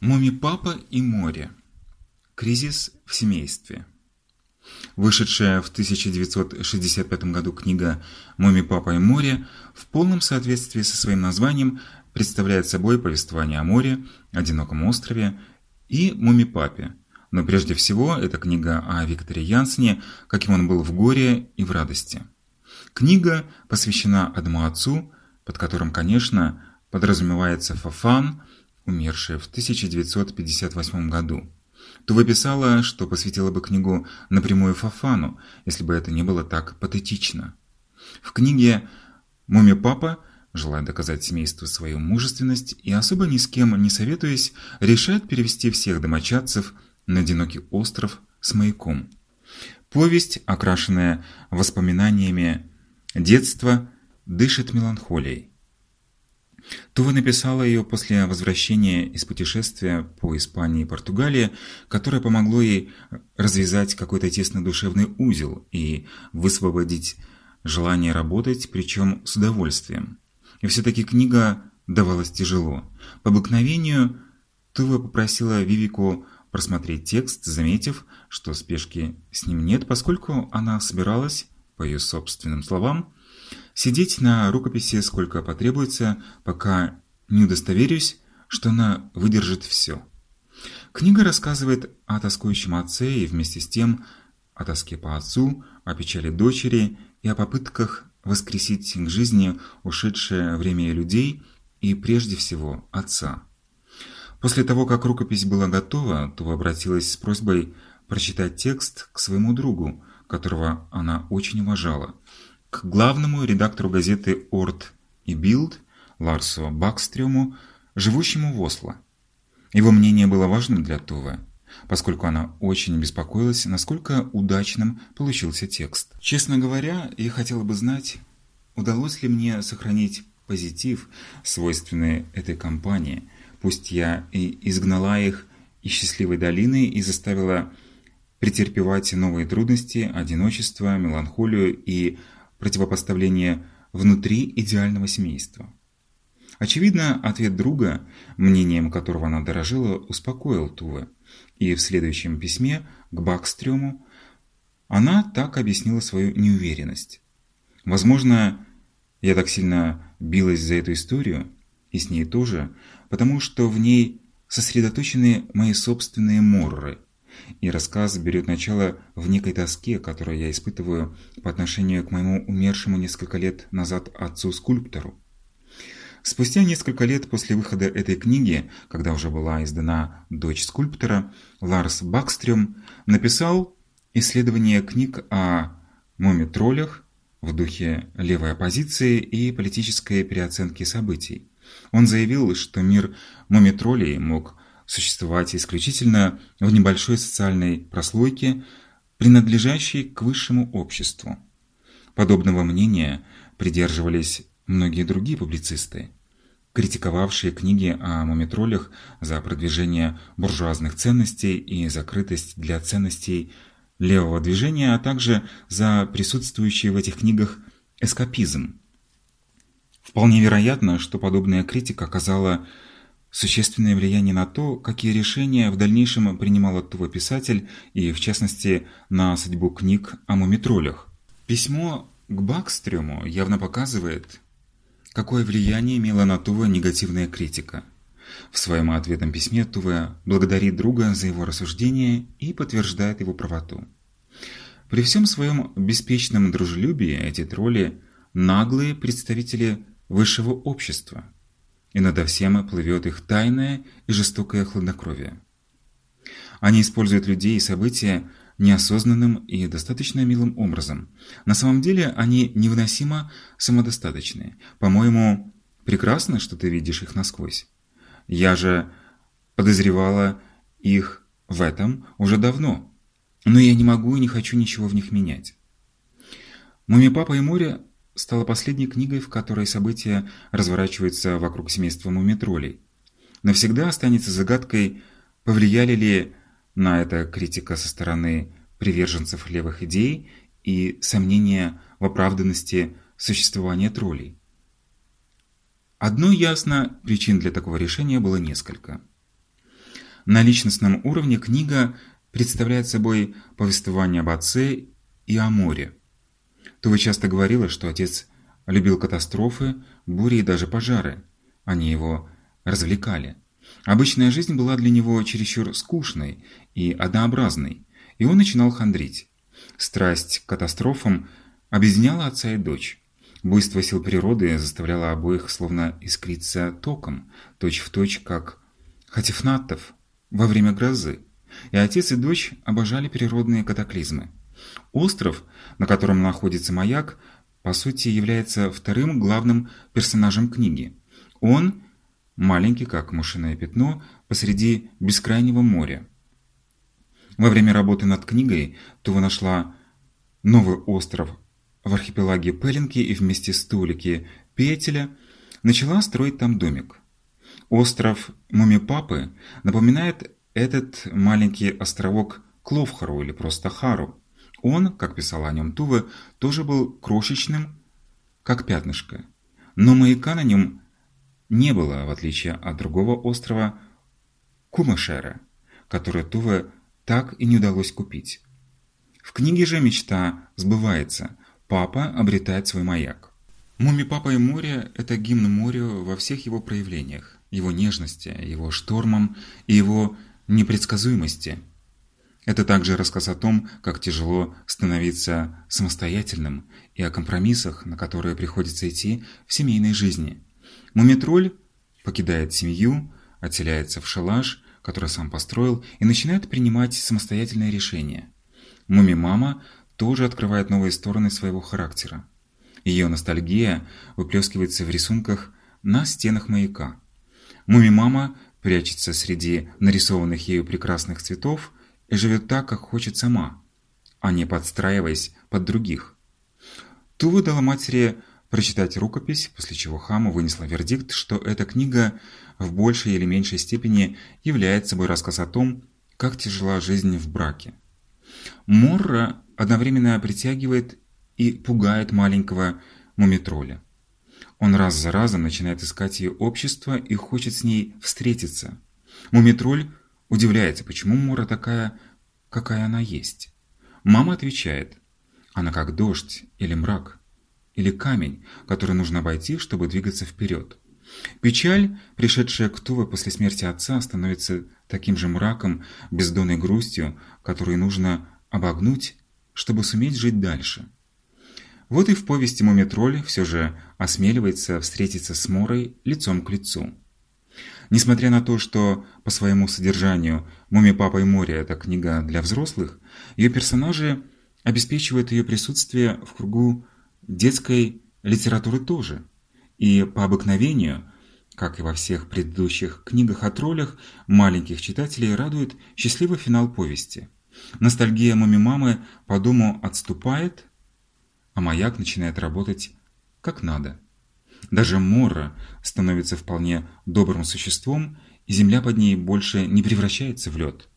Муми-папа и море. Кризис в семействе. Вышедшая в 1965 году книга «Муми-папа и море» в полном соответствии со своим названием представляет собой повествование о море, одиноком острове и муми-папе. Но прежде всего это книга о Викторе Янсене, каким он был в горе и в радости. Книга посвящена одному отцу, под которым, конечно, подразумевается Фафан, умершая в 1958 году. Тува писала, что посвятила бы книгу напрямую Фафану, если бы это не было так патетично. В книге «Муми-папа», желая доказать семейству свою мужественность и особо ни с кем не советуясь, решает перевести всех домочадцев на одинокий остров с маяком. Повесть, окрашенная воспоминаниями детства, дышит меланхолией. Тува написала ее после возвращения из путешествия по Испании и Португалии, которое помогло ей развязать какой-то тесный душевный узел и высвободить желание работать, причем с удовольствием. И все-таки книга давалась тяжело. По обыкновению Тува попросила Вивику просмотреть текст, заметив, что спешки с ним нет, поскольку она собиралась, по ее собственным словам, Сидеть на рукописи сколько потребуется, пока не удостоверюсь, что она выдержит все. Книга рассказывает о тоскующем отце и вместе с тем о тоске по отцу, о печали дочери и о попытках воскресить к жизни ушедшее время людей и прежде всего отца. После того, как рукопись была готова, Тува обратилась с просьбой прочитать текст к своему другу, которого она очень уважала к главному редактору газеты «Орт» и «Билд» Ларсу Бакстрему, живущему в Осло. Его мнение было важно для Тувы, поскольку она очень беспокоилась, насколько удачным получился текст. Честно говоря, я хотела бы знать, удалось ли мне сохранить позитив, свойственный этой компании, пусть я и изгнала их из счастливой долины и заставила претерпевать новые трудности, одиночество, меланхолию и противопоставление внутри идеального семейства. Очевидно, ответ друга, мнением которого она дорожила, успокоил Туве, и в следующем письме к Бакстрёму она так объяснила свою неуверенность. Возможно, я так сильно билась за эту историю, и с ней тоже, потому что в ней сосредоточены мои собственные морры – и рассказ берет начало в некой тоске, которую я испытываю по отношению к моему умершему несколько лет назад отцу-скульптору. Спустя несколько лет после выхода этой книги, когда уже была издана «Дочь скульптора», Ларс Бакстрём написал исследование книг о муми-троллях в духе левой оппозиции и политической переоценки событий. Он заявил, что мир муми-троллей мог существовать исключительно в небольшой социальной прослойке, принадлежащей к высшему обществу. Подобного мнения придерживались многие другие публицисты, критиковавшие книги о мумитролях за продвижение буржуазных ценностей и закрытость для ценностей левого движения, а также за присутствующий в этих книгах эскапизм. Вполне вероятно, что подобная критика оказала существенное влияние на то, какие решения в дальнейшем принимал оттого писатель и, в частности, на судьбу книг о мумитролях. Письмо к Бакстрему явно показывает, какое влияние имела на Тува негативная критика. В своем ответном письме Тува благодарит друга за его рассуждения и подтверждает его правоту. При всем своем беспечном дружелюбии эти тролли – наглые представители высшего общества – и надо всем плывет их тайное и жестокое хладнокровие. Они используют людей и события неосознанным и достаточно милым образом. На самом деле они невыносимо самодостаточные. По-моему, прекрасно, что ты видишь их насквозь. Я же подозревала их в этом уже давно, но я не могу и не хочу ничего в них менять. Муми-папа и море стала последней книгой, в которой события разворачиваются вокруг семейства мумитролей. Навсегда останется загадкой, повлияли ли на это критика со стороны приверженцев левых идей и сомнения в оправданности существования троллей. Одно ясно, причин для такого решения было несколько. На личностном уровне книга представляет собой повествование об отце и о море. Тува часто говорила, что отец любил катастрофы, бури и даже пожары. Они его развлекали. Обычная жизнь была для него чересчур скучной и однообразной, и он начинал хандрить. Страсть к катастрофам объединяла отца и дочь. Буйство сил природы заставляло обоих словно искриться током, точь-в-точь, точь, как хатифнаттов во время грозы. И отец и дочь обожали природные катаклизмы. Остров, на котором находится маяк, по сути является вторым главным персонажем книги. Он маленький, как мышиное пятно, посреди бескрайнего моря. Во время работы над книгой Тува нашла новый остров в архипелаге Пеленки и вместе с Тулики Петеля начала строить там домик. Остров Мумипапы напоминает этот маленький островок Кловхару или просто Хару. Он, как писала о нем Тува, тоже был крошечным, как пятнышко. Но маяка на нем не было, в отличие от другого острова Кумашера, который Тува так и не удалось купить. В книге же мечта сбывается. Папа обретает свой маяк. «Муми Папа и море» – это гимн морю во всех его проявлениях, его нежности, его штормам и его непредсказуемости. Это также рассказ о том, как тяжело становиться самостоятельным и о компромиссах, на которые приходится идти в семейной жизни. Мумитроль покидает семью, отселяется в шалаш, который сам построил, и начинает принимать самостоятельные решения. Муми-мама тоже открывает новые стороны своего характера. Ее ностальгия выплескивается в рисунках на стенах маяка. Муми-мама прячется среди нарисованных ею прекрасных цветов и живет так, как хочет сама, а не подстраиваясь под других. Тува дала матери прочитать рукопись, после чего Хама вынесла вердикт, что эта книга в большей или меньшей степени является собой рассказ о том, как тяжела жизнь в браке. Морра одновременно притягивает и пугает маленького мумитроля. Он раз за разом начинает искать ее общество и хочет с ней встретиться. Мумитроль удивляется, почему Мора такая, какая она есть. Мама отвечает, она как дождь или мрак или камень, который нужно обойти, чтобы двигаться вперед. Печаль, пришедшая к Туве после смерти отца, становится таким же мраком, бездонной грустью, которую нужно обогнуть, чтобы суметь жить дальше. Вот и в повести Мумитроль все же осмеливается встретиться с Морой лицом к лицу. Несмотря на то, что по своему содержанию «Муми, папа и море» – это книга для взрослых, ее персонажи обеспечивают ее присутствие в кругу детской литературы тоже. И по обыкновению, как и во всех предыдущих книгах о троллях, маленьких читателей радует счастливый финал повести. Ностальгия муми-мамы по дому отступает, а маяк начинает работать как надо. Даже Мора становится вполне добрым существом, и земля под ней больше не превращается в лед.